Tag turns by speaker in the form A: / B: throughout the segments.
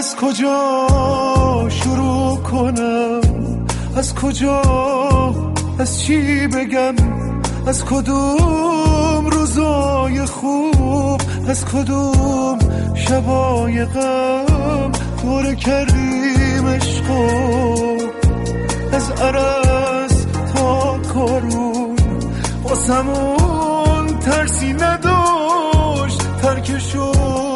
A: از کجا شروع کنم؟ از کجا؟ از چی بگم؟ از کدوم روزای خوب؟ از کدوم شبای غم؟ دور کردیم عشقو از عرس تا کارون. واسمون ترسی نداشت ترکشو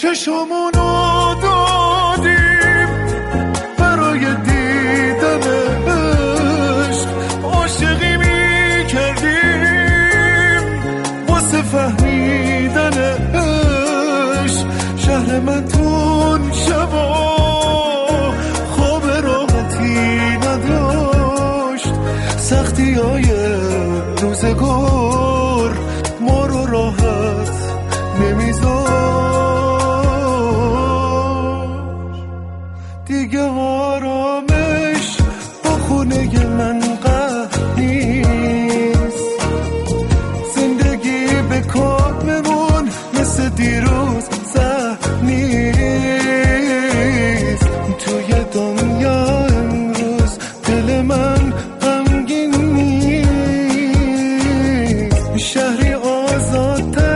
A: چشمونو فهمیدن شهر من تون شبا خواب راحتی نداشت. سختی های روزگار ما رو راحت نمیذاشت. دیگه آرامش با خونه من دیروز سهمی توی دنیا امروز دل من غمگین نیست. شهری آزادتر